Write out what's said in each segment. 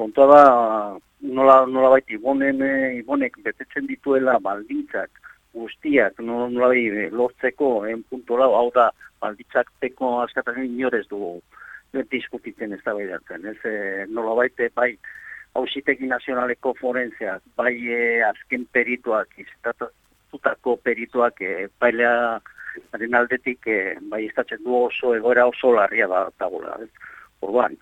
kontua da, nola, nola baita, ibonen, ibonek betetzen dituela baldintzak, guztiak, nola, nola baita, lortzeko, en punto lau, hau da, baldintzak teko askatasen inorez du, diskutitzen ez da behiratzen, ez, e, nola baita, bai, hausiteki nazionaleko forenzeak, bai e, azken perituak, izatatutako perituak, e, bailea, haren aldetik, e, bai, izatzen du oso, egoera oso larria da, dagoela, ez, orduan,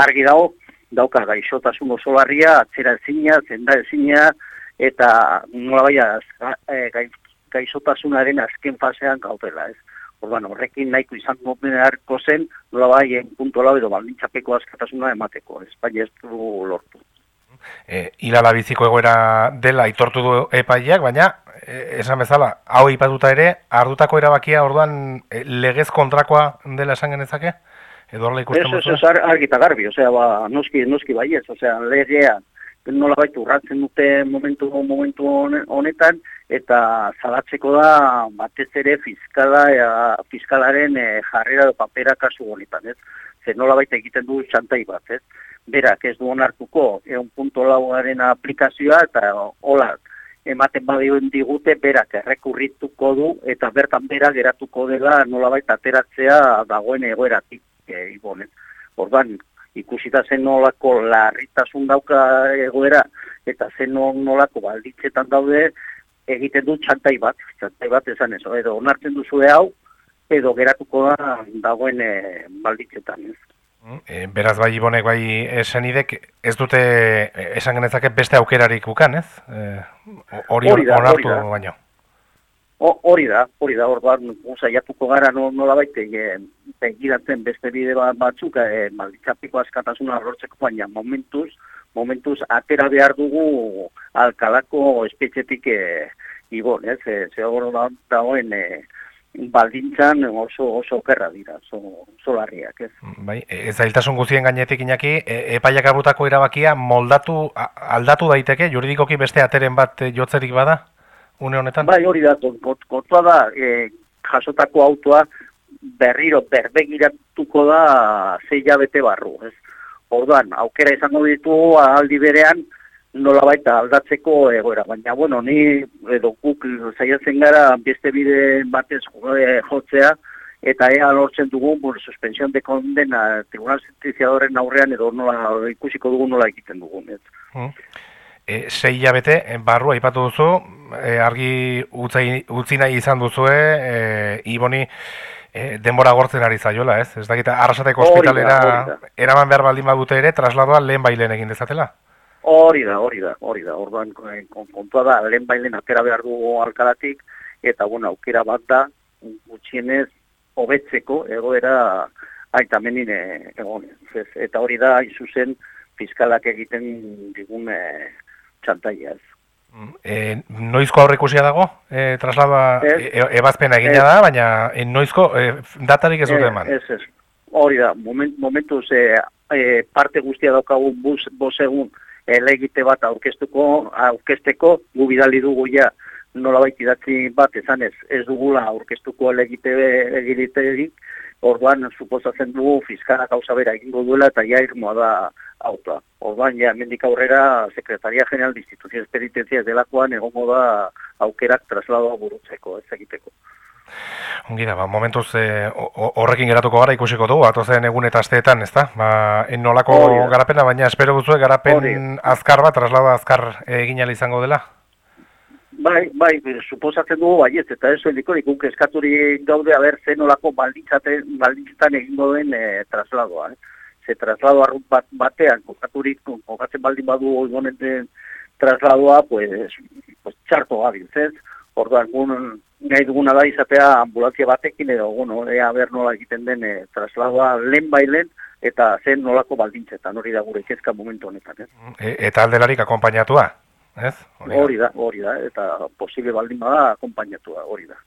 argi dago, dauka gaixotasun oso larria, atzera ezina, zenda ezina, eta nola baia e, gaixotasunaren azken fasean gaudela, ez. Orban, horrekin nahiko izan harko zen, nola bai, punto lau edo baldintzapeko askatasuna emateko, ez, bai ez du lortu. E, ilala biziko egoera dela itortu du epaileak, baina e, esan bezala, hau ipatuta ere, ardutako erabakia orduan e, legez kontrakoa dela esan genezake? Edo horla ikusten Ez, ez, argita garbi, osea, ba, noski, noski bai ez, osea, legea, nola baitu urratzen dute momentu, momentu honetan, eta zalatzeko da batez ere fiskala, ea, fiskalaren e, jarrera do papera kasu honetan, ez? Zer nola baita egiten du txantai bat, ez? Berak ez du onartuko egun punto lauaren aplikazioa eta hola ematen badioen digute berak errekurrituko du eta bertan berak geratuko dela nola baita ateratzea dagoen egoeratik e, ibonen. Orban, ikusita zen nolako larritasun dauka egoera, eta zen nolako balditzetan daude, egiten du txantai bat, txantai bat esan ez, edo onartzen duzu hau, edo geratuko da dagoen e, balditzetan ez. E, beraz bai ibonek bai esan idek, ez dute esan genezake beste aukerarik bukan, ez? E, hori onartu baino. Hori da, hori da, bat, saiatuko gara nola baite, e, begiratzen beste bide bat batzuk, e, malditzapiko askatasuna lortzeko baina momentuz, momentuz atera behar dugu alkalako espetxetik e, ibon, ez, e, ze hor da, dagoen e, baldintzan oso, oso okerra dira, oso, oso larriak, ez. Bai, ez zailtasun guzien gainetik inaki, e, epaiak abutako erabakia moldatu, aldatu daiteke, juridikoki beste ateren bat jotzerik bada? Une honetan? Bai, hori da, kontua da, e, jasotako autoa berriro berbegiratuko da zei jabete barru, ez? Orduan, aukera izango ditu aldi berean nola baita aldatzeko egoera, baina, bueno, ni edo guk zaiatzen gara beste bide batez jotzea, eta ea lortzen dugu, bur, suspensión de condena tribunal sentenciadoren aurrean edo nola ikusiko dugu nola egiten dugu, ez? Mm e, sei hilabete e, barru aipatu duzu, e, argi utzi, utzi nahi izan duzue, e, iboni e, denbora gortzen ari zaiola, ez? Ez dakita, arrasateko ospitalera eraman behar baldin badute ere, trasladoa lehen bailen egin dezatela? Hori da, hori da, hori da, orduan kontua da, lehen bailen atera behar du alkalatik, eta bueno, aukera bat da, gutxienez, hobetzeko egoera aita menin egonez. Eta hori da, izuzen, fiskalak egiten digun txantaia ez. E, noizko aurrekusia dago? E, traslaba e, ebazpena egina da, baina e, noizko e, datarik ez dute eman? Ez, ez. Hori da, moment, momentuz e, e, parte guztia daukagu bus, bos egun elegite bat aurkeztuko, aurkezteko, gu bidali dugu ja nola baiti bat ezan ez, ez dugula aurkeztuko elegite egiterik, orduan suposatzen dugu fiskara gauza bera egingo duela eta ja irmoa da autoa. Orduan, ja, mendik aurrera, Sekretaria General de Instituciones Penitencias delakoan egongo da aukerak trasladoa burutzeko, ez egiteko. Ongi da, ba, momentuz eh, horrekin geratuko gara ikusiko dugu, atozen egun eta asteetan, ez da? Ba, nolako garapena, baina espero duzue garapen azkar bat, traslada azkar egin izango dela? Bai, bai, suposatzen dugu baiet, eta ez eliko ikuk eskaturi gaude haber zen nolako baldintzaten egingo den e, trasladoa. Eh? Ze traslado arrunt bat, batean, kokaturik, kokatzen baldin badu oigoneten trasladoa, pues, pues txarto gabil, zez? Orduan, nahi duguna da izatea ambulantzia batekin edo, bueno, ea ber nola egiten den e, trasladoa lehen bailen, eta zen nolako baldintzetan, hori da gure kezka momentu honetan, ez? E, eta aldelarik akompainatua? ez? Hori da, hori da, eta posible baldin bada akompainatua, hori da.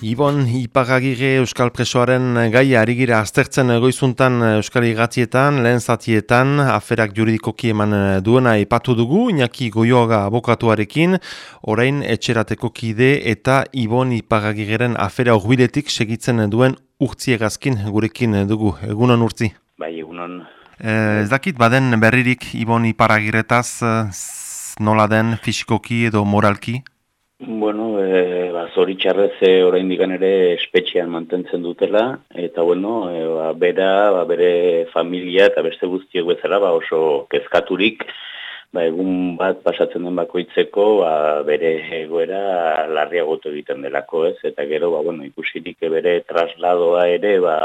Ibon Ipagagire Euskal Presoaren gai arigira aztertzen goizuntan Euskal Igatietan, lehen zatietan, aferak juridikoki eman duena ipatu dugu, Iñaki Goioaga abokatuarekin, orain etxerateko kide eta Ibon Ipagagireren afera horbiletik segitzen duen urtsiegazkin gurekin dugu. Egunon urtzi? Bai, egunon. Eh, ez dakit, baden berririk Ibon Ipagagiretaz nola den fisikoki edo moralki? Bueno, e, ba, zoritxarrez e, orain digan ere espetxean mantentzen dutela, eta bueno, e, ba, bera, ba, bere familia eta beste guztiek bezala ba, oso kezkaturik, ba, egun bat pasatzen den bakoitzeko, ba, bere egoera larriagotu egiten delako ez, eta gero, ba, bueno, ikusirik bere trasladoa ere, ba,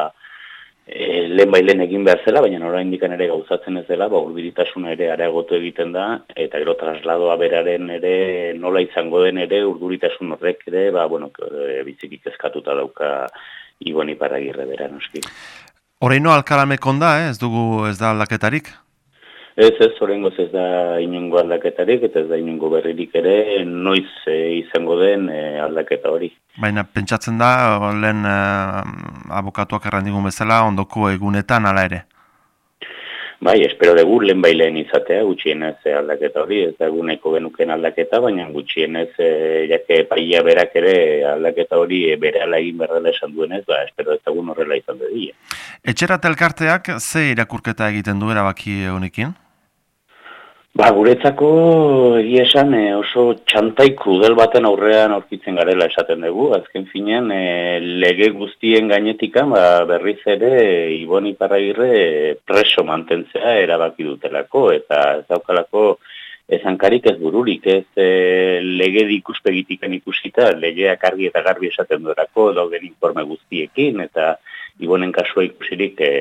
e, lehen bailen egin behar zela, baina nora indikan ere gauzatzen ez dela, ba, urduritasuna ere areagotu egiten da, eta gero trasladoa beraren ere nola izango den ere urduritasun horrek ere, ba, bueno, e, bizikik eskatuta dauka Iboni Paragirre bera, noski. Horeino alkalamekon da, eh? ez dugu ez da aldaketarik? Ez, ez, horrengoz ez da inungo aldaketarik, eta ez da inungo berririk ere, noiz e, izango den e, aldaketa hori. Baina, pentsatzen da, lehen e, abokatuak errandigun bezala, ondoko egunetan ala ere? Bai, espero dugu lehen bai lehen izatea, gutxienez aldaketa hori, ez da eguneko genuken aldaketa, baina gutxienez, e, jake paia berak ere aldaketa hori e, bere ala egin berdela esan duenez, ba, espero ez horrela izan du Etxerat elkarteak ze irakurketa egiten du erabaki honekin? Ba, guretzako egia esan e, oso txantai krudel baten aurrean aurkitzen garela esaten dugu. Azken finean, e, lege guztien gainetikan ba, berriz ere Ibon Iparragirre preso mantentzea erabaki dutelako eta ez daukalako ezankarik ez bururik, ez e, lege dikuspegitikan ikusita, legeak argi eta garbi esaten duerako dauden informe guztiekin eta Ibonen kasua ikusirik e,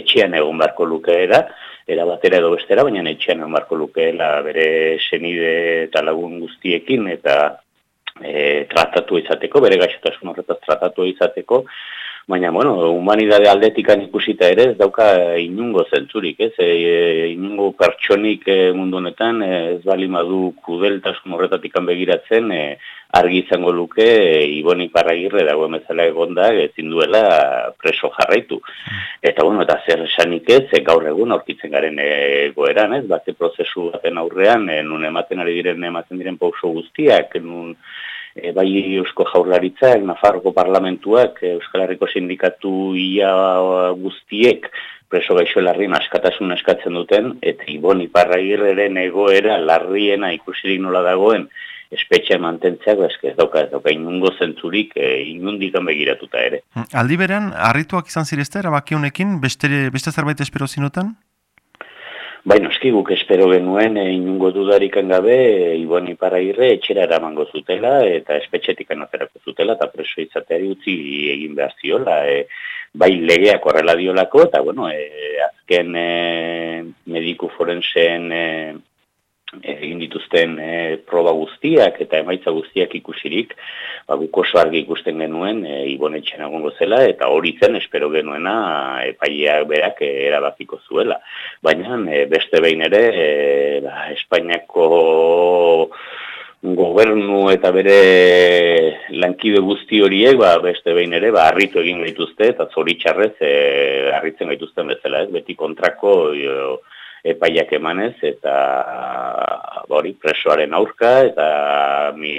etxean egon barko lukeera era batera edo bestera, baina etxean marko lukeela bere senide eta lagun guztiekin eta e, tratatu izateko, bere gaixotasun horretaz tratatu izateko, baina, bueno, humanidade aldetikan ikusita ere ez dauka inungo zentzurik, ez, e, inungo pertsonik e, mundu honetan ez bali madu kudeltasun horretatik begiratzen, e, argi izango luke e, Iboni Parragirre dago emezela egonda ezin duela preso jarraitu. Eta bueno, eta zer esanik ez, e, gaur egun aurkitzen garen egoeran, ez, bate prozesu baten aurrean, e, nun ematen ari diren, ematen diren pauso guztiak, nun e, bai Eusko Jaurlaritza, Nafarroko Parlamentuak, Euskal Herriko Sindikatu ia guztiek, preso gaixo larrien askatasun eskatzen duten, eta Iboni Parragirreren egoera larriena ikusirik nola dagoen, espetxe mantentzeak, ba, ez dauka, ez dauka inungo zentzurik, e, inundikan begiratuta ere. Hmm, aldi beren, harrituak izan zirezte, erabaki honekin, beste, beste zerbait espero zinutan? Baina, eski guk espero genuen, e, inungo dudarikan gabe, e, Ibon Iparagirre etxera eramango zutela, eta espetxetik anozerako zutela, eta preso izateari utzi egin behar ziola, e, bai legeak horrela diolako, eta bueno, e, azken e, mediku forensen e, egin dituzten e, proba guztiak eta emaitza guztiak ikusirik, ba, guk oso argi ikusten genuen e, ibonetxen agongo zela, eta hori zen espero genuena epaileak berak e, erabakiko zuela. Baina e, beste behin ere, e, ba, Espainiako gobernu eta bere lankide guzti horiek, ba, beste behin ere, ba, harritu egin gaituzte, eta zoritxarrez, e, harritzen gaituzten bezala, ez? beti kontrako, epaiak emanez eta hori presoaren aurka eta mi,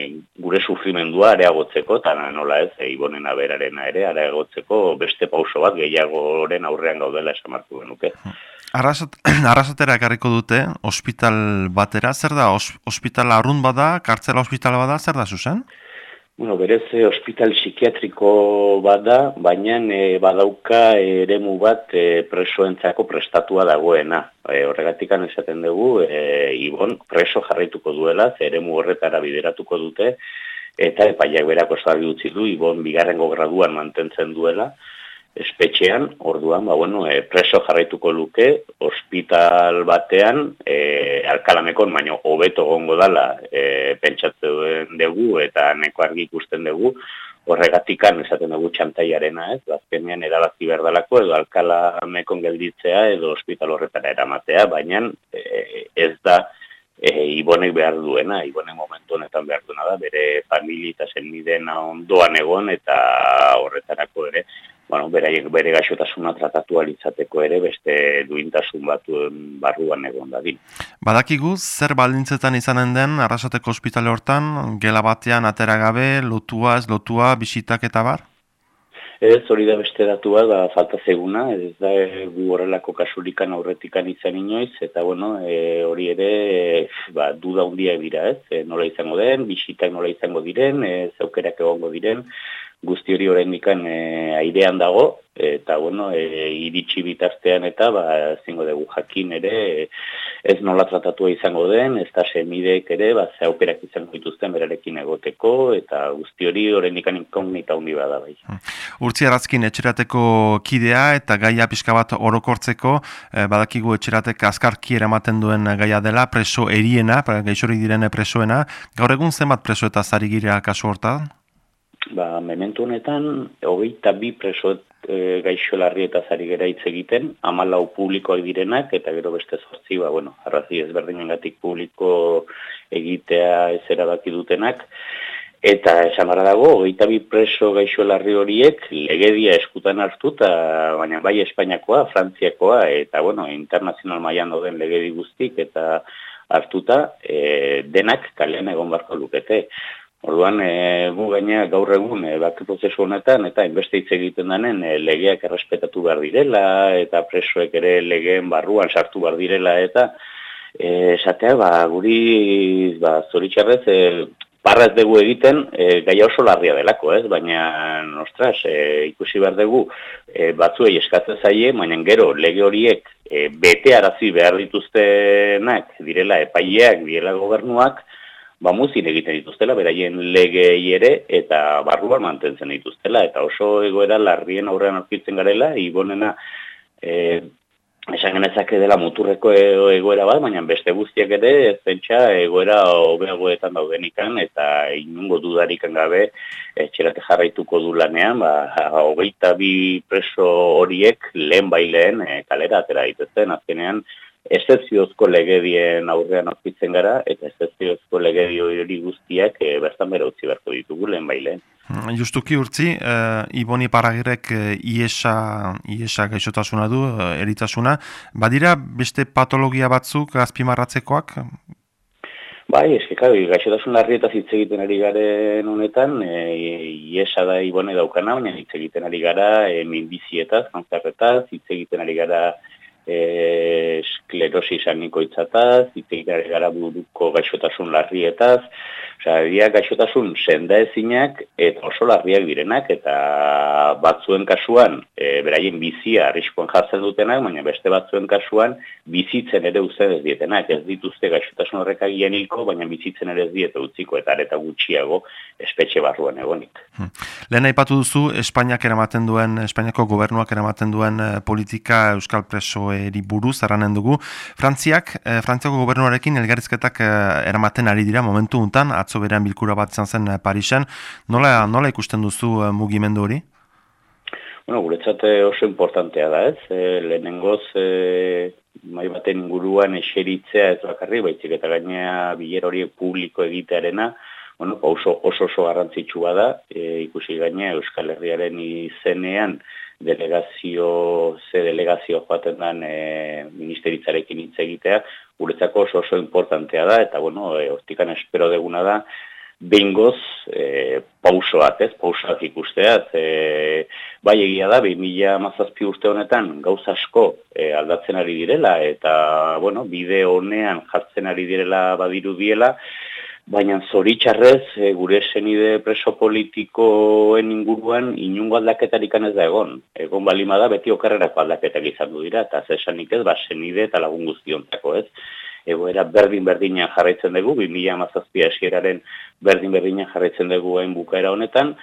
gure sufrimendua areagotzeko eta nola ez e, ibonen aberarena ere areagotzeko beste pauso bat gehiagoren aurrean gaudela esan martu genuke. Arrasot, arrasotera ekarriko dute, ospital batera, zer da, ospital arrun bada, kartzela ospital bada, zer da zuzen? Bueno, berez, eh, hospital psikiatriko bat da, baina e, badauka eremu bat e, presoentzako prestatua dagoena. E, horregatik esaten dugu, e, Ibon preso jarraituko duela, ze eremu horretara bideratuko dute, eta epaiak berako zabi utzi du, Ibon bigarrengo graduan mantentzen duela, espetxean, orduan, ba, bueno, e, preso jarraituko luke, ospital batean, e, alkalamekon, baino, hobeto gongo dala, e, pentsatzen dugu, eta neko argi ikusten dugu, horregatikan esaten dugu txantaiarena, ez, bazkenean erabazi berdalako, edo alkalamekon gelditzea, edo ospital horretara eramatea, baina e, ez da, ibonek behar duena, ibonek momentu honetan behar duena da, bere familia eta zenmideen ondoan egon eta horretarako ere, bueno, beraiek bere gaixotasuna tratatu alitzateko ere beste duintasun batuen barruan egon dadin. Badakigu, zer baldintzetan izanen den arrasateko ospitale hortan, gela batean atera gabe, lotua, ez lotua, bisitak eta bar? Ez, hori da beste datua, da falta zeguna, ez da e, gu horrelako kasurikan aurretikan izan inoiz, eta bueno, e, hori ere, e, ba, duda hundia dira ez, e, nola izango den, bisitak nola izango diren, e, zaukerak egongo diren, guzti hori horrendikan e, airean dago, eta bueno, e, iritsi bitartean eta ba, zingo dugu jakin ere, ez nola tratatua izango den, ez da semideek ere, ba, ze aukerak izango dituzten berarekin egoteko, eta guzti hori horrendikan inkognita hundi bada bai. Hmm. Urtzi arazkin etxerateko kidea eta gaia pixka bat orokortzeko, badakigu etxeratek azkarki eramaten duen gaia dela, preso eriena, gaixorik direne presoena, gaur egun zenbat preso eta zari gira kasu hortan? Ba, mementu honetan, hogeita bi preso e, gaixo larri eta zari gera hitz egiten, amalau publikoak direnak, eta gero beste zortzi, ba, bueno, arrazi ezberdinen gatik publiko egitea ez erabaki dutenak, Eta esan bara dago, hogeita bi preso gaixo larri horiek legedia eskutan hartu, eta baina bai Espainiakoa, Frantziakoa, eta bueno, internazional mailan doden legedi guztik, eta hartuta e, denak kalean egon barko lukete. Orduan, e, gu gaina gaur egun e, baki prozesu honetan, eta inbeste hitz egiten denen e, legeak errespetatu behar direla, eta presoek ere legeen barruan sartu behar direla, eta esatea, ba, guri ba, zoritxarrez, e, parraz dugu egiten e, gaia oso larria delako, ez? Baina, ostras, e, ikusi behar dugu e, batzuei eskatzen zaie, baina gero lege horiek e, bete arazi behar dituztenak direla epaileak, direla gobernuak, ba, muzin egiten dituztela, beraien legei ere, eta barruan mantentzen dituztela, eta oso egoera larrien aurrean aurkitzen garela, ibonena, e, esan genezake dela muturreko egoera bat, baina beste guztiak ere, ez pentsa egoera hobeagoetan daudenikan, eta inungo dudarikan gabe, etxerate jarraituko du lanean, ba, hogeita bi preso horiek lehen baileen e, kalera atera dituzten, azkenean, Eszepziozko legedien aurrean aurkitzen gara, eta eszepziozko legedio hori guztiak e, bertan bera utzi beharko ditugu lehen bailen. Hmm, justuki urtzi, e, Iboni Paragirek e, iesa, iesa gaixotasuna du, eritasuna. Badira beste patologia batzuk azpimarratzekoak? Bai, eske, kai, gaixotasun larri eta hitz egiten ari garen honetan, e, iesa da Ibone daukana, baina hitz egiten ari gara, e, minbizietaz, kanzarretaz, hitz egiten ari gara, e, esklerosis anikoitzataz, itzeikarri gara buruko gaixotasun larrietaz, Dia gaixotasun senda ezinak eta oso larriak direnak eta batzuen kasuan e, beraien bizia arriskoan jartzen dutenak, baina beste batzuen kasuan bizitzen ere uzen ez dietenak. Ez dituzte gaixotasun horrek agian hilko, baina bizitzen ere ez diete utziko eta areta gutxiago espetxe barruan egonik. Hmm. Lehen aipatu duzu, Espainiak eramaten duen, Espainiako gobernuak eramaten duen eh, politika Euskal Presoeri buruz, aranen dugu. Frantziak, eh, Frantziako gobernuarekin elgarizketak eh, eramaten ari dira momentu untan, atzo berean bilkura bat izan zen eh, Parisen. Nola, nola ikusten duzu uh, mugimendu hori? Bueno, guretzat eh, oso importantea da ez. E, lehenengoz, e, mai baten inguruan eseritzea ez bakarri, baitzik eta gainea biler horiek publiko egitearena, bueno, oso, oso oso garrantzitsua da, e, ikusi gainea Euskal Herriaren izenean, delegazio, ze delegazio joaten den e, ministeritzarekin hitz egitea, guretzako oso oso importantea da, eta bueno, e, hortikan espero deguna da, behingoz e, pausoak, ez, pausoak ikusteaz, e, bai egia da, 2000 mazazpi urte honetan gauz asko e, aldatzen ari direla, eta, bueno, bide honean jartzen ari direla badiru diela, baina zoritxarrez e, gure senide preso politikoen inguruan inungo aldaketarik ez da egon. Egon balima da beti okarrerako aldaketak izan du dira, eta zesanik ez, ba, senide eta lagun guztiontako ez. Egoera berdin-berdinean jarraitzen dugu, 2000 mazazpia esieraren berdin-berdinean jarraitzen dugu hain bukaera honetan,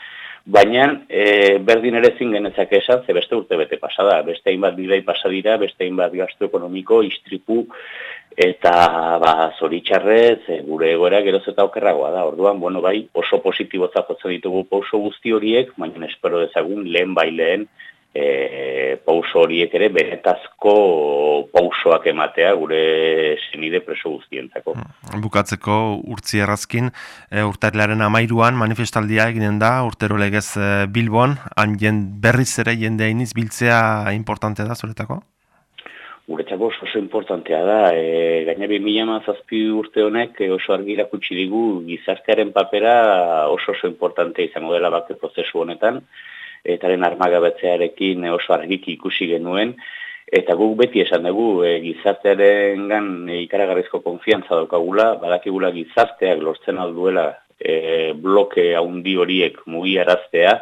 Baina e, berdin ere zin genezak esan, ze beste urte bete pasada, beste hainbat bidei pasadira, beste hainbat gastu ekonomiko, istripu, eta ba, zoritxarrez, e, gure egoera geroz eta okerragoa da. Orduan, bueno, bai, oso positibo zapotzen ditugu oso guzti horiek, baina espero dezagun lehen bai lehen e, pauso horiek ere benetazko pausoak ematea gure senide preso guztientzako. Hmm. Bukatzeko urtzi errazkin, e, urtarilaren amairuan manifestaldia eginen da, urtero legez e, Bilbon, han berriz ere jende hainiz biltzea importantea da zuretako? Guretzako oso, oso importantea da, e, gaina bi mila zazpi urte honek e, oso argi irakutsi digu gizartearen papera oso oso importantea izango dela bake prozesu honetan, etaren armagabetzearekin oso argiki ikusi genuen, eta guk beti esan dugu e, gizartearen gan e, ikaragarrizko konfiantza daukagula, badakigula gizarteak lortzen alduela e, bloke haundi horiek mugiaraztea,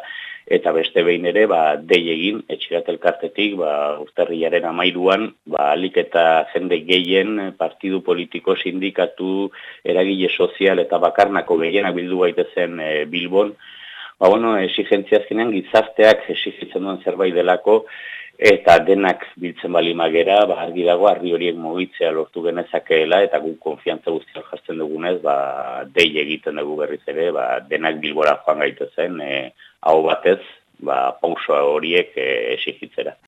eta beste behin ere, ba, dei egin, etxirat elkartetik, ba, urtarriaren amairuan, ba, alik eta jende gehien, partidu politiko, sindikatu, eragile sozial eta bakarnako gehienak bildu gaitezen e, Bilbon, ba, bueno, exigentzia azkenean gizarteak exigitzen duen zerbait delako, eta denak biltzen bali magera, ba, argi dago, argi horiek mugitzea lortu genezakeela, eta gu konfiantza guztiak jartzen dugunez, ba, dei egiten dugu berriz ere, ba, denak bilbora joan gaitezen, e, hau batez, ba, pausoa horiek e, exigitzera.